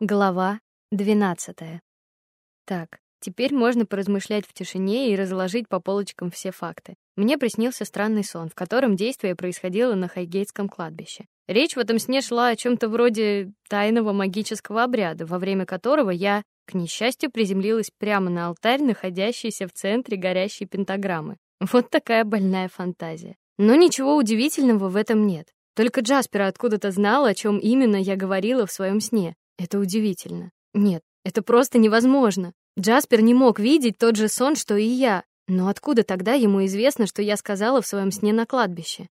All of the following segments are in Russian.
Глава 12. Так, теперь можно поразмышлять в тишине и разложить по полочкам все факты. Мне приснился странный сон, в котором действие происходило на Хайгейтском кладбище. Речь в этом сне шла о чем то вроде тайного магического обряда, во время которого я, к несчастью, приземлилась прямо на алтарь, находящийся в центре горящей пентаграммы. Вот такая больная фантазия. Но ничего удивительного в этом нет. Только Джаспер откуда-то знал, о чем именно я говорила в своем сне, это удивительно. Нет, это просто невозможно. Джаспер не мог видеть тот же сон, что и я. Но откуда тогда ему известно, что я сказала в своем сне на кладбище?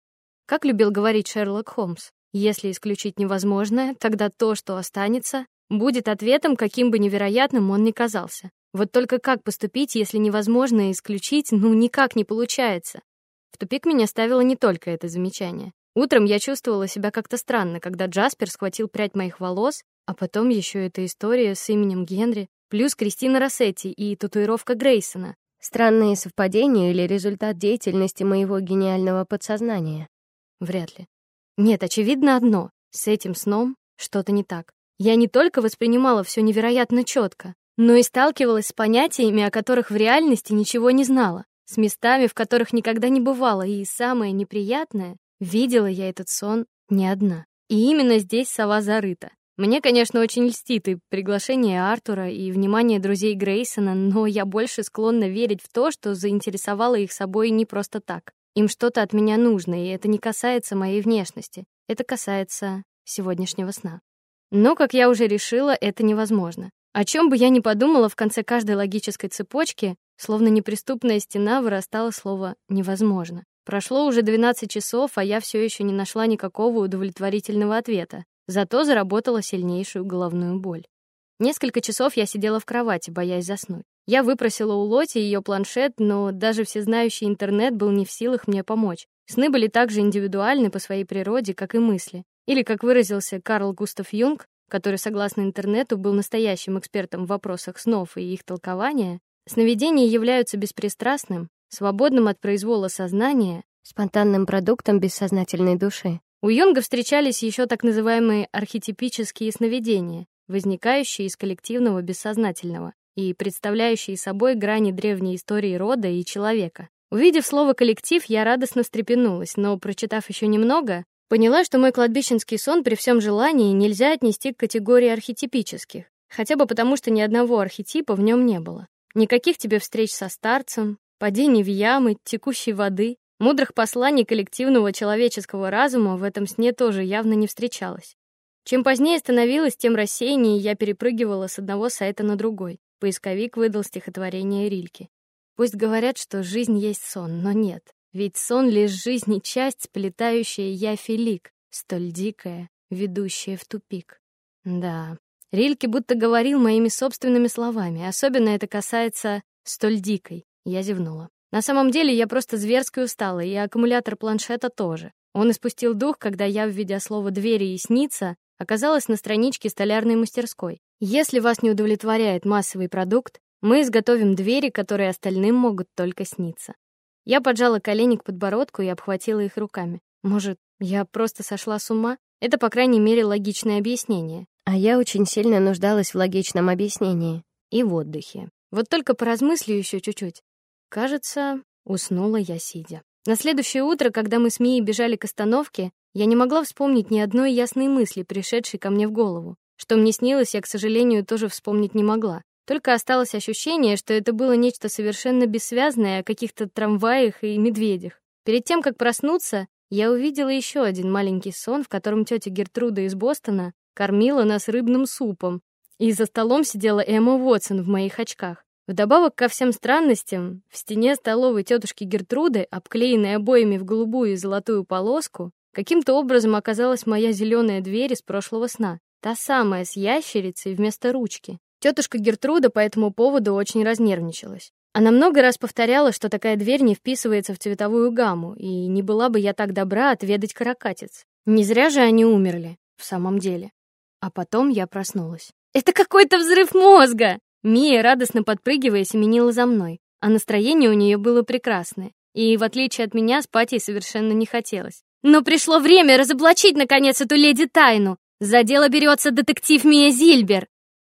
Как любил говорить Шерлок Холмс, если исключить невозможное, тогда то, что останется, будет ответом, каким бы невероятным он ни казался. Вот только как поступить, если невозможно исключить, ну никак не получается? В тупик меня ставило не только это замечание. Утром я чувствовала себя как-то странно, когда Джаспер схватил прядь моих волос а потом еще эта история с именем Генри, плюс Кристина Рассетти и татуировка Грейсона. Странные совпадения или результат деятельности моего гениального подсознания? Вряд ли. Нет, очевидно одно: с этим сном что-то не так. Я не только воспринимала все невероятно четко, но и сталкивалась с понятиями, о которых в реальности ничего не знала, с местами, в которых никогда не бывала, и самое неприятное, видела я этот сон не одна. И именно здесь сова зарыта. Мне, конечно, очень льстит и приглашение Артура, и внимание друзей Грейсона, но я больше склонна верить в то, что заинтересовала их собой не просто так. Им что-то от меня нужно, и это не касается моей внешности. Это касается сегодняшнего сна. Но, как я уже решила, это невозможно. О чем бы я ни подумала, в конце каждой логической цепочки, словно неприступная стена, вырастало слово невозможно. Прошло уже 12 часов, а я все еще не нашла никакого удовлетворительного ответа. Зато заработала сильнейшую головную боль. Несколько часов я сидела в кровати, боясь заснуть. Я выпросила у Лоти ее планшет, но даже всезнающий интернет был не в силах мне помочь. Сны были так же индивидуальны по своей природе, как и мысли. Или, как выразился Карл Густав Юнг, который, согласно интернету, был настоящим экспертом в вопросах снов и их толкования, сновидения являются беспристрастным, свободным от произвола сознания, спонтанным продуктом бессознательной души. У Юнга встречались еще так называемые архетипические сновидения, возникающие из коллективного бессознательного и представляющие собой грани древней истории рода и человека. Увидев слово коллектив, я радостно встрепенулась, но прочитав еще немного, поняла, что мой кладбищенский сон при всем желании нельзя отнести к категории архетипических, хотя бы потому, что ни одного архетипа в нем не было. Никаких тебе встреч со старцем, падений в ямы, текущей воды, Мудрых посланий коллективного человеческого разума в этом сне тоже явно не встречалось. Чем позднее становилось, тем рассеяннее я перепрыгивала с одного сайта на другой. Поисковик выдал стихотворение Рильки. Пусть говорят, что жизнь есть сон, но нет. Ведь сон лишь жизни часть, сплетающая я филик, столь дикая, ведущая в тупик. Да, Рильке будто говорил моими собственными словами, особенно это касается столь дикой. Я зевнула. На самом деле я просто зверски устала, и аккумулятор планшета тоже. Он испустил дух, когда я, введя слово двери и снится, оказалась на страничке столярной мастерской. Если вас не удовлетворяет массовый продукт, мы изготовим двери, которые остальным могут только сниться. Я поджала колени к подбородку и обхватила их руками. Может, я просто сошла с ума? Это, по крайней мере, логичное объяснение. А я очень сильно нуждалась в логичном объяснении и в отдыхе. Вот только поразмыслю еще чуть-чуть. Кажется, уснула я сидя. На следующее утро, когда мы с Мией бежали к остановке, я не могла вспомнить ни одной ясной мысли, пришедшей ко мне в голову. Что мне снилось, я, к сожалению, тоже вспомнить не могла. Только осталось ощущение, что это было нечто совершенно бессвязное о каких-то трамваях и медведях. Перед тем, как проснуться, я увидела еще один маленький сон, в котором тетя Гертруда из Бостона кормила нас рыбным супом, и за столом сидела Эмма Уотсон в моих очках. Вдобавок ко всем странностям, в стене столовой тетушки Гертруды, обклеенной обоями в голубую и золотую полоску, каким-то образом оказалась моя зеленая дверь из прошлого сна, та самая с ящерицей вместо ручки. Тетушка Гертруда по этому поводу очень разнервничалась. Она много раз повторяла, что такая дверь не вписывается в цветовую гамму, и не была бы я так добра отведать каракатиц. Не зря же они умерли, в самом деле. А потом я проснулась. Это какой-то взрыв мозга, Мия, радостно подпрыгивая, семенила за мной, а настроение у нее было прекрасное, и в отличие от меня спать ей совершенно не хотелось. Но пришло время разоблачить наконец эту леди тайну. За дело берется детектив Мия Зильбер.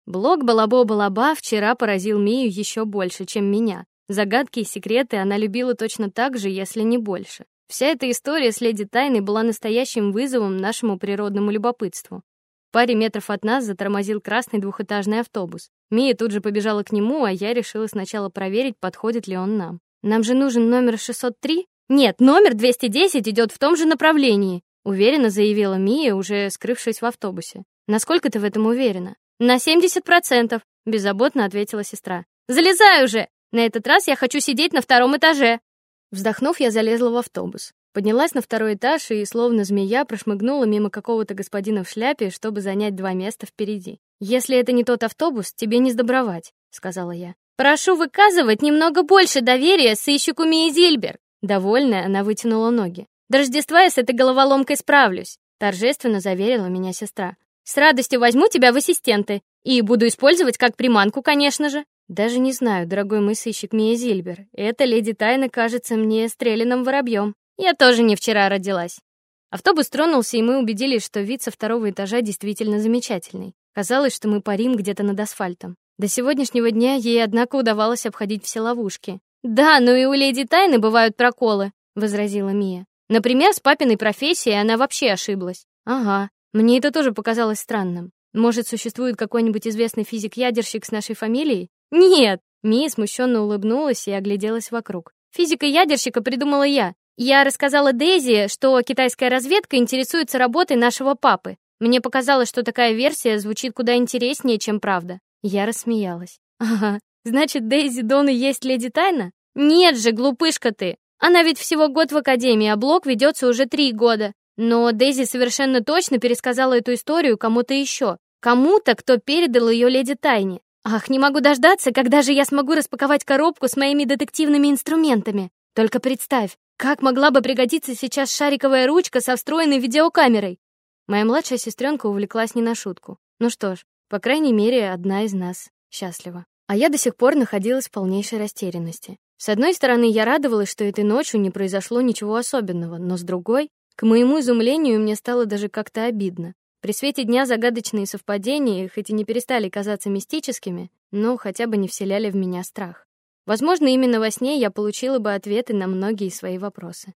Блог Балабо-Балаба вчера поразил Мию еще больше, чем меня. Загадки и секреты она любила точно так же, если не больше. Вся эта история с леди Тайной была настоящим вызовом нашему природному любопытству. Паре метров от нас затормозил красный двухэтажный автобус. Мия тут же побежала к нему, а я решила сначала проверить, подходит ли он нам. Нам же нужен номер 603? Нет, номер 210 идет в том же направлении, уверенно заявила Мия, уже скрывшись в автобусе. Насколько ты в этом уверена? На 70%, беззаботно ответила сестра. Залезай уже. На этот раз я хочу сидеть на втором этаже. Вздохнув, я залезла в автобус. Поднялась на второй этаж и словно змея прошмыгнула мимо какого-то господина в шляпе, чтобы занять два места впереди. Если это не тот автобус, тебе не сдобровать, сказала я. Прошу выказывать немного больше доверия сыщику Мии Зильбер. Довольная, она вытянула ноги. До Рождества я с этой головоломкой справлюсь, торжественно заверила меня сестра. С радостью возьму тебя в ассистенты и буду использовать как приманку, конечно же. Даже не знаю, дорогой мой сыщик Мия Зильбер. Эта леди Тайна кажется мне стрелянным воробьем. Я тоже не вчера родилась. Автобус тронулся, и мы убедились, что вид со второго этажа действительно замечательный. Казалось, что мы парим где-то над асфальтом. До сегодняшнего дня ей однако удавалось обходить все ловушки. Да, но и у леди Тайны бывают проколы, возразила Мия. Например, с папиной профессией она вообще ошиблась. Ага, мне это тоже показалось странным. Может, существует какой-нибудь известный физик-ядерщик с нашей фамилией? Нет, Мия смущенно улыбнулась и огляделась вокруг. Физика ядерщика придумала я. Я рассказала Дейзи, что китайская разведка интересуется работой нашего папы. Мне показалось, что такая версия звучит куда интереснее, чем правда. Я рассмеялась. Ага. Значит, Дейзи Дон и есть леди Тайна? Нет же, глупышка ты. Она ведь всего год в академии, а блог ведется уже три года. Но Дейзи совершенно точно пересказала эту историю кому-то еще, кому-то, кто передал ее леди Тайне. Ах, не могу дождаться, когда же я смогу распаковать коробку с моими детективными инструментами. Только представь, как могла бы пригодиться сейчас шариковая ручка со встроенной видеокамерой. Моя младшая сестренка увлеклась не на шутку. Ну что ж, по крайней мере, одна из нас счастлива. А я до сих пор находилась в полнейшей растерянности. С одной стороны, я радовалась, что этой ночью не произошло ничего особенного, но с другой, к моему изумлению, мне стало даже как-то обидно. При свете дня загадочные совпадения, хоть и не перестали казаться мистическими, но хотя бы не вселяли в меня страх. Возможно, именно во сне я получила бы ответы на многие свои вопросы.